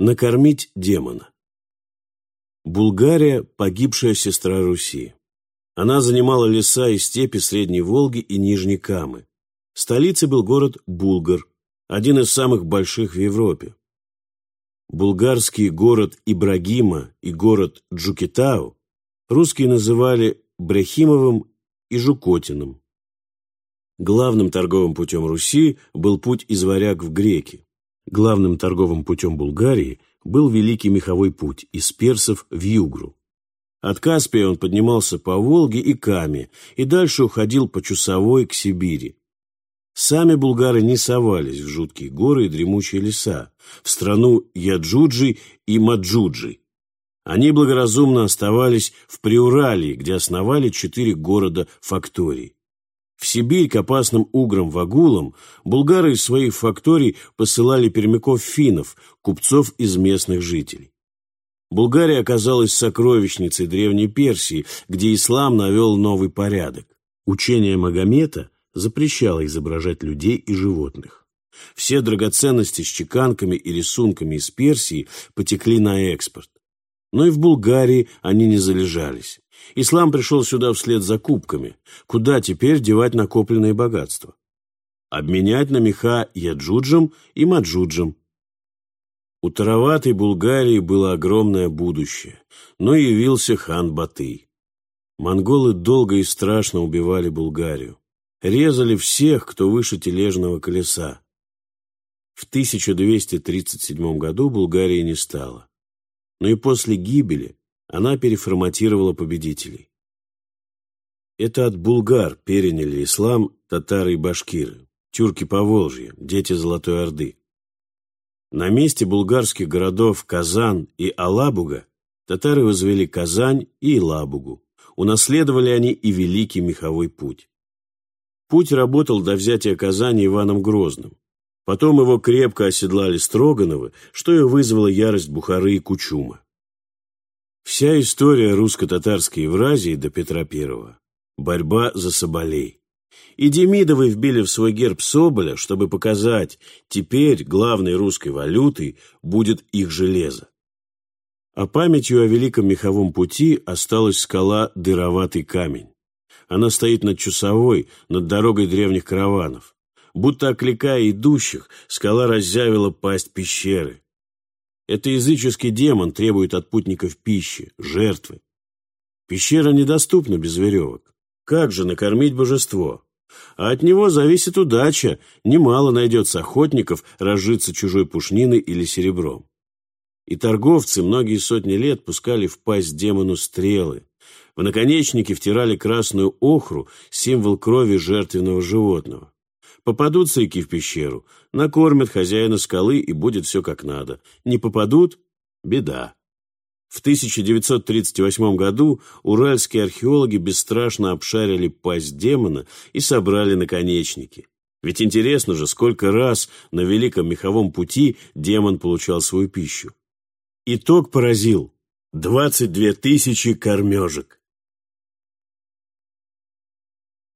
Накормить демона. Булгария – погибшая сестра Руси. Она занимала леса и степи Средней Волги и Нижней Камы. Столицей был город Булгар, один из самых больших в Европе. Булгарский город Ибрагима и город Джукитау русские называли Брехимовым и Жукотиным. Главным торговым путем Руси был путь из Варяг в Греки. Главным торговым путем Булгарии был Великий Меховой путь из Персов в Югру. От Каспия он поднимался по Волге и Каме и дальше уходил по Чусовой к Сибири. Сами булгары не совались в жуткие горы и дремучие леса, в страну Яджуджи и Маджуджи. Они благоразумно оставались в Приуралье, где основали четыре города-фактории. В Сибирь к опасным уграм-вагулам булгары из своих факторий посылали пермяков-финнов, купцов из местных жителей. Булгария оказалась сокровищницей Древней Персии, где ислам навел новый порядок. Учение Магомета запрещало изображать людей и животных. Все драгоценности с чеканками и рисунками из Персии потекли на экспорт. Но и в Булгарии они не залежались. Ислам пришел сюда вслед за кубками. Куда теперь девать накопленное богатство? Обменять на меха Яджуджем и Маджуджем. У тароватой Булгарии было огромное будущее, но явился хан Батый. Монголы долго и страшно убивали Булгарию. Резали всех, кто выше тележного колеса. В 1237 году Булгарии не стало. Но и после гибели она переформатировала победителей. Это от булгар переняли ислам татары и башкиры, тюрки Поволжья, дети Золотой Орды. На месте булгарских городов Казан и Алабуга татары возвели Казань и Лабугу. Унаследовали они и Великий Меховой путь. Путь работал до взятия Казани Иваном Грозным. Потом его крепко оседлали Строгановы, что и вызвало ярость Бухары и Кучума. Вся история русско-татарской Евразии до Петра I – борьба за Соболей. И Демидовы вбили в свой герб Соболя, чтобы показать, теперь главной русской валютой будет их железо. А памятью о Великом Меховом пути осталась скала Дыроватый камень. Она стоит над Чусовой, над дорогой древних караванов. Будто окликая идущих, скала разъявила пасть пещеры. Это языческий демон требует от путников пищи, жертвы. Пещера недоступна без веревок. Как же накормить божество? А от него зависит удача. Немало найдется охотников разжиться чужой пушниной или серебром. И торговцы многие сотни лет пускали в пасть демону стрелы. В наконечники втирали красную охру, символ крови жертвенного животного. Попадут сойки в пещеру, накормят хозяина скалы и будет все как надо. Не попадут – беда. В 1938 году уральские археологи бесстрашно обшарили пасть демона и собрали наконечники. Ведь интересно же, сколько раз на Великом Меховом пути демон получал свою пищу. Итог поразил – 22 тысячи кормежек.